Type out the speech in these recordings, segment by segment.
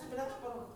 збирати пороху.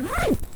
Mm-hmm.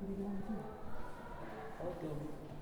Thank you.